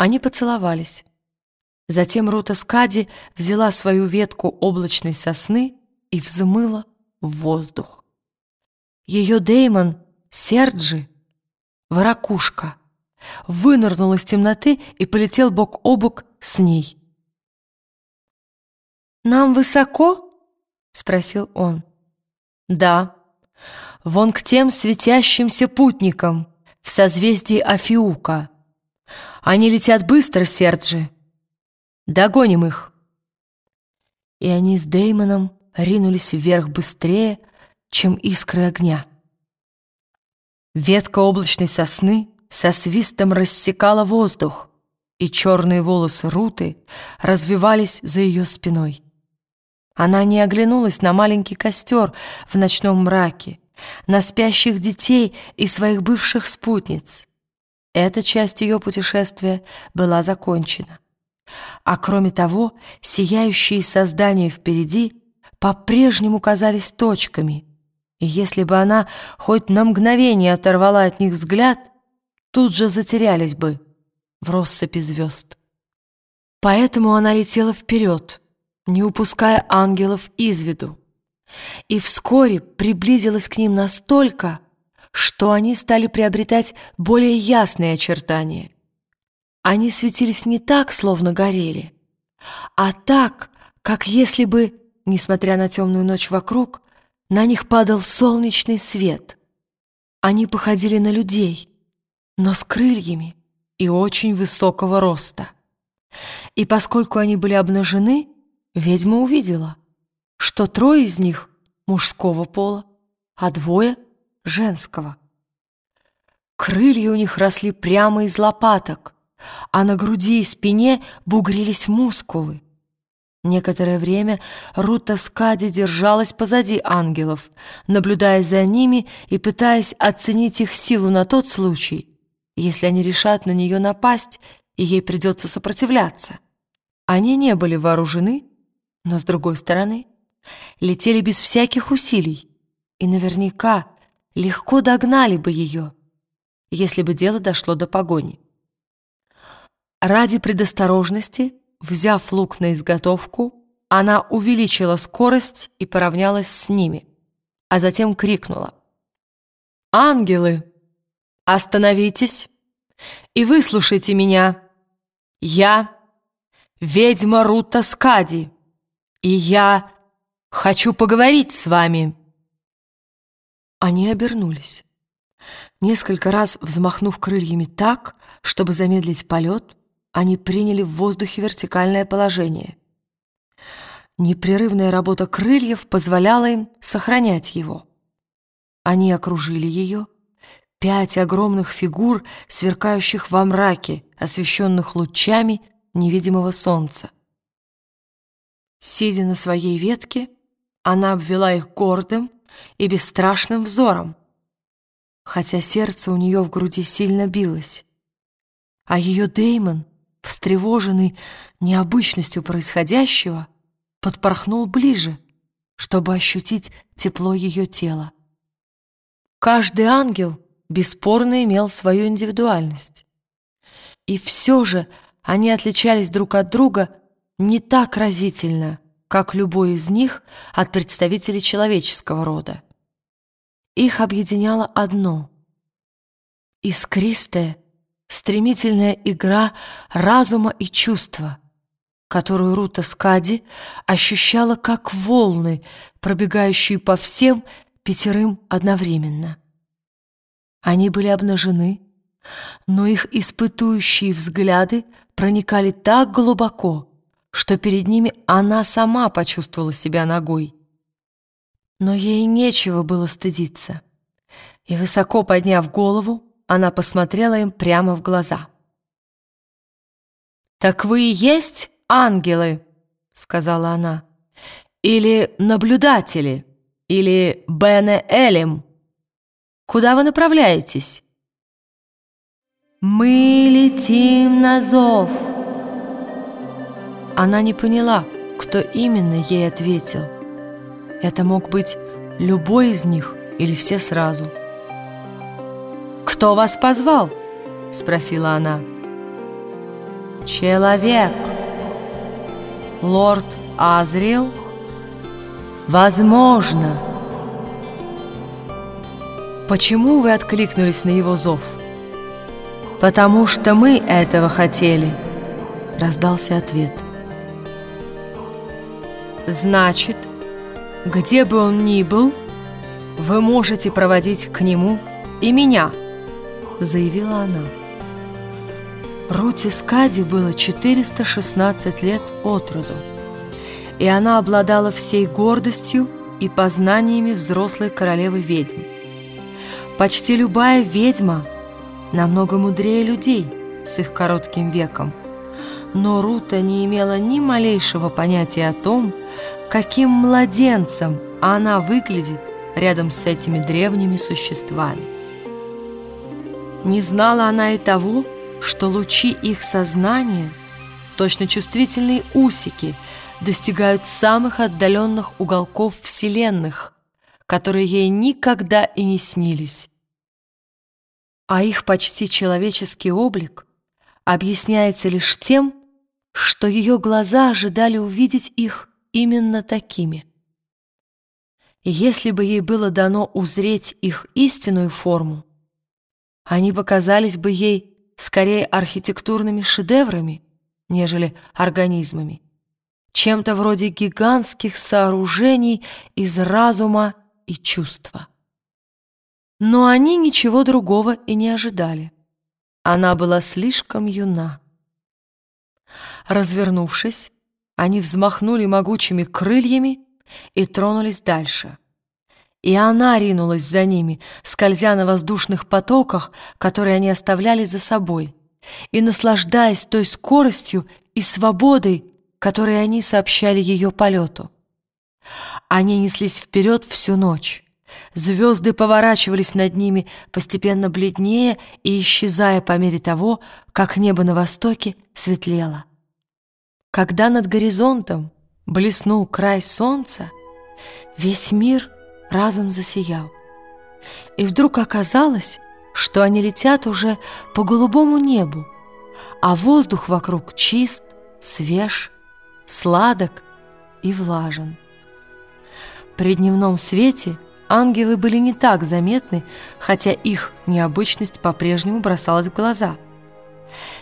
Они поцеловались. Затем Рута Скади взяла свою ветку облачной сосны и взмыла в воздух. Ее Деймон Серджи, воракушка, вынырнул из темноты и полетел бок о бок с ней. «Нам высоко?» — спросил он. «Да, вон к тем светящимся путникам в созвездии Афиука. Они летят быстро, Серджи. Догоним их!» И они с Деймоном ринулись вверх быстрее, чем искры огня. Ветка облачной сосны со свистом рассекала воздух, и черные волосы Руты развивались за ее спиной. Она не оглянулась на маленький костер в ночном мраке, на спящих детей и своих бывших спутниц. Эта часть ее путешествия была закончена. А кроме того, сияющие создания впереди по-прежнему казались точками, и если бы она хоть на мгновение оторвала от них взгляд, тут же затерялись бы в россыпи звезд. Поэтому она летела вперед, не упуская ангелов из виду, и вскоре приблизилась к ним настолько, что они стали приобретать более ясные очертания — они светились не так, словно горели, а так, как если бы, несмотря на темную ночь вокруг, на них падал солнечный свет. Они походили на людей, но с крыльями и очень высокого роста. И поскольку они были обнажены, ведьма увидела, что трое из них мужского пола, а двое — женского. Крылья у них росли прямо из лопаток — а на груди и спине бугрились мускулы. Некоторое время Рута Скади держалась позади ангелов, наблюдая за ними и пытаясь оценить их силу на тот случай, если они решат на нее напасть, и ей придется сопротивляться. Они не были вооружены, но, с другой стороны, летели без всяких усилий и наверняка легко догнали бы ее, если бы дело дошло до погони. Ради предосторожности, взяв лук на изготовку, она увеличила скорость и поравнялась с ними, а затем крикнула. «Ангелы, остановитесь и выслушайте меня! Я ведьма Рута Скади, и я хочу поговорить с вами!» Они обернулись. Несколько раз взмахнув крыльями так, чтобы замедлить полет, они приняли в воздухе вертикальное положение. Непрерывная работа крыльев позволяла им сохранять его. Они окружили ее. Пять огромных фигур, сверкающих во мраке, освещенных лучами невидимого солнца. Сидя на своей ветке, она обвела их гордым и бесстрашным взором, хотя сердце у нее в груди сильно билось. А ее Деймон встревоженный необычностью происходящего, подпорхнул ближе, чтобы ощутить тепло ее тела. Каждый ангел бесспорно имел свою индивидуальность. И все же они отличались друг от друга не так разительно, как любой из них от представителей человеческого рода. Их объединяло одно — искристое, стремительная игра разума и чувства, которую Рута Скади ощущала как волны, пробегающие по всем пятерым одновременно. Они были обнажены, но их испытующие взгляды проникали так глубоко, что перед ними она сама почувствовала себя ногой. Но ей нечего было стыдиться, и, высоко подняв голову, она посмотрела им прямо в глаза. «Так вы и есть ангелы?» — сказала она. «Или наблюдатели? Или Бене Элим? Куда вы направляетесь?» «Мы летим на зов!» Она не поняла, кто именно ей ответил. Это мог быть любой из них или все сразу. «Кто вас позвал?» — спросила она. человек, лорд Азриэл, возможно. Почему вы откликнулись на его зов? Потому что мы этого хотели, раздался ответ. Значит, где бы он ни был, вы можете проводить к нему и меня, заявила она. Рути Скади было 416 лет от роду, и она обладала всей гордостью и познаниями взрослой королевы ведьм. Почти любая ведьма намного мудрее людей с их коротким веком, но Рута не имела ни малейшего понятия о том, каким младенцем она выглядит рядом с этими древними существами. Не знала она и того, что лучи их сознания, точно чувствительные усики, достигают самых отдаленных уголков вселенных, которые ей никогда и не снились. А их почти человеческий облик объясняется лишь тем, что ее глаза ожидали увидеть их именно такими. Если бы ей было дано узреть их истинную форму, они показались бы ей скорее архитектурными шедеврами, нежели организмами, чем-то вроде гигантских сооружений из разума и чувства. Но они ничего другого и не ожидали. Она была слишком юна. Развернувшись, они взмахнули могучими крыльями и тронулись дальше. И она ринулась за ними, скользя на воздушных потоках, которые они оставляли за собой, и наслаждаясь той скоростью и свободой, которые они сообщали ее полету. Они неслись вперед всю ночь. Звезды поворачивались над ними, постепенно бледнее и исчезая по мере того, как небо на востоке светлело. Когда над горизонтом блеснул край солнца, весь мир — разом засиял. И вдруг оказалось, что они летят уже по голубому небу, а воздух вокруг чист, свеж, сладок и влажен. При дневном свете ангелы были не так заметны, хотя их необычность по-прежнему бросалась в глаза.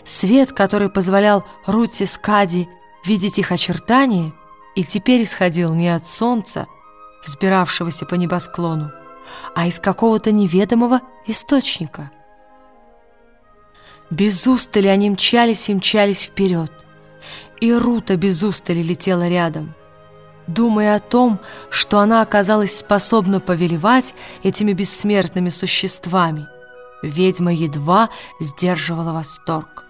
Свет, который позволял Рути Скади видеть их очертания, и теперь исходил не от солнца, взбиравшегося по небосклону, а из какого-то неведомого источника. Без устали они мчались и мчались вперед, и Рута без устали летела рядом, думая о том, что она оказалась способна повелевать этими бессмертными существами. Ведьма едва сдерживала восторг.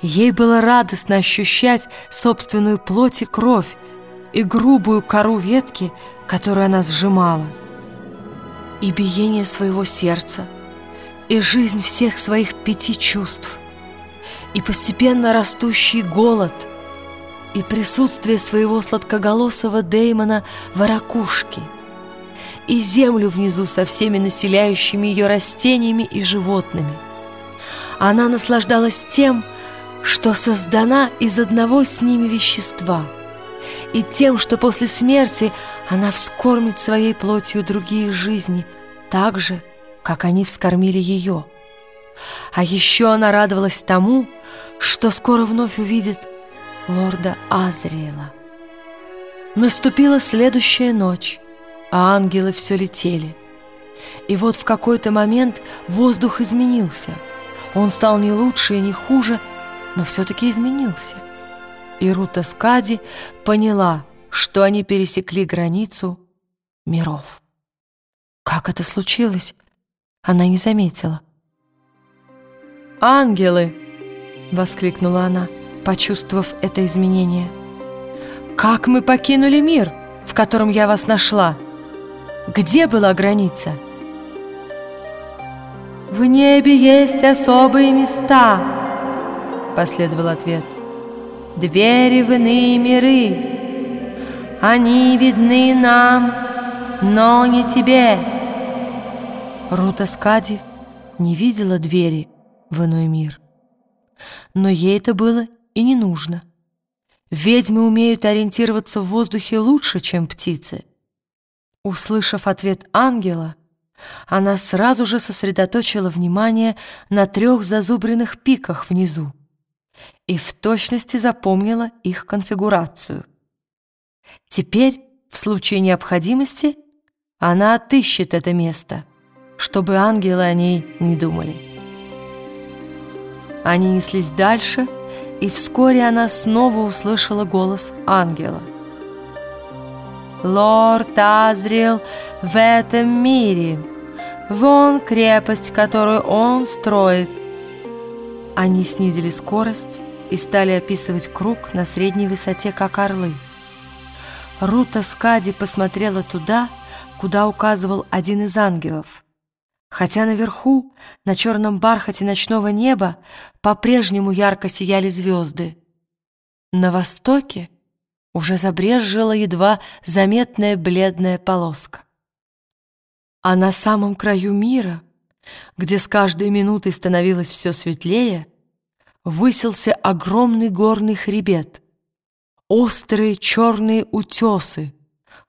Ей было радостно ощущать собственную плоть и кровь и грубую кору ветки, которую она сжимала, и биение своего сердца, и жизнь всех своих пяти чувств, и постепенно растущий голод, и присутствие своего сладкоголосого Деймона в ракушке, и землю внизу со всеми населяющими ее растениями и животными. Она наслаждалась тем, что создана из одного с ними вещества, и тем, что после смерти – она вскормит своей плотью другие жизни, так же, как они вскормили ее. А еще она радовалась тому, что скоро вновь увидит лорда Азриэла. Наступила следующая ночь, а ангелы все летели. И вот в какой-то момент воздух изменился. Он стал не лучше и не хуже, но все-таки изменился. И Рута Скади поняла, что они пересекли границу миров. Как это случилось, она не заметила. «Ангелы!» — воскликнула она, почувствовав это изменение. «Как мы покинули мир, в котором я вас нашла? Где была граница?» «В небе есть особые места», — последовал ответ. «Двери в иные миры, они видны нам, но не тебе. Рута Скади не видела двери в иной мир. Но ей это было и не нужно. Ведьмы умеют ориентироваться в воздухе лучше, чем птицы. Услышав ответ ангела, она сразу же сосредоточила внимание на трех зазубренных пиках внизу и в точности запомнила их конфигурацию. Теперь, в случае необходимости, она отыщет это место, чтобы ангелы о ней не думали. Они неслись дальше, и вскоре она снова услышала голос ангела. «Лорд Азриэл в этом мире! Вон крепость, которую он строит!» Они снизили скорость и стали описывать круг на средней высоте, как орлы. Рута Скади посмотрела туда, куда указывал один из ангелов. Хотя наверху, на черном бархате ночного неба, по-прежнему ярко сияли звезды. На востоке уже забрезжила едва заметная бледная полоска. А на самом краю мира, где с каждой минутой становилось все светлее, высился огромный горный хребет, острые черные утесы,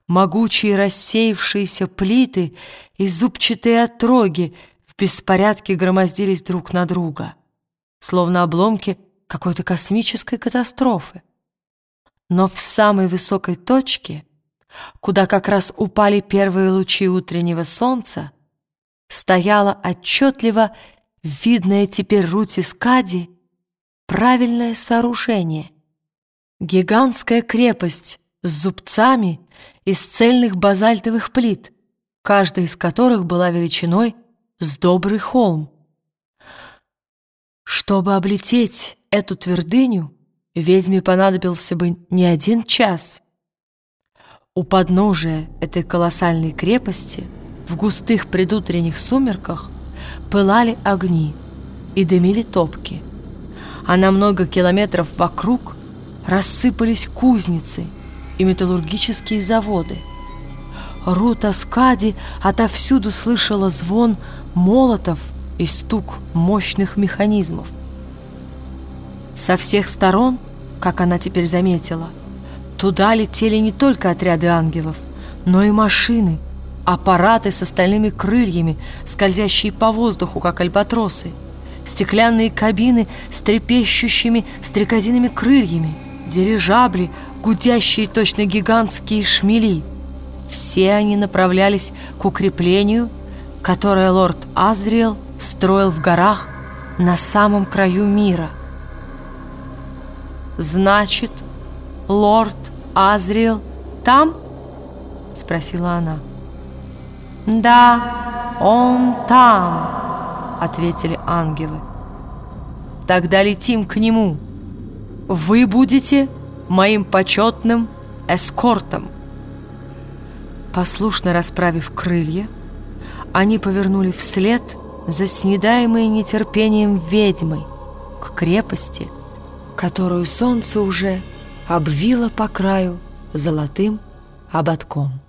могучие рассеявшиеся плиты и зубчатые отроги в беспорядке громоздились друг на друга, словно обломки какой-то космической катастрофы. Но в самой высокой точке, куда как раз упали первые лучи утреннего солнца, стояла отчетливо видная теперь Рути Скади правильное сооружение, Гигантская крепость с зубцами из цельных базальтовых плит, каждая из которых была величиной с добрый холм. Чтобы облететь эту твердыню, ведьме понадобился бы не один час. У подножия этой колоссальной крепости в густых предутренних сумерках пылали огни и дымили топки, а на много километров вокруг рассыпались кузницы и металлургические заводы. Рута Скади отовсюду слышала звон молотов и стук мощных механизмов. Со всех сторон, как она теперь заметила, туда летели не только отряды ангелов, но и машины, аппараты с остальными крыльями, скользящие по воздуху, как альбатросы, стеклянные кабины с трепещущими стрекозиными крыльями — дирижабли, гудящие точно гигантские шмели. Все они направлялись к укреплению, которое лорд Азриэл строил в горах на самом краю мира. «Значит, лорд Азриэл там?» — спросила она. «Да, он там», — ответили ангелы. «Тогда летим к нему». Вы будете моим почетным эскортом. Послушно расправив крылья, они повернули вслед за снедаемой нетерпением ведьмой к крепости, которую солнце уже обвило по краю золотым ободком.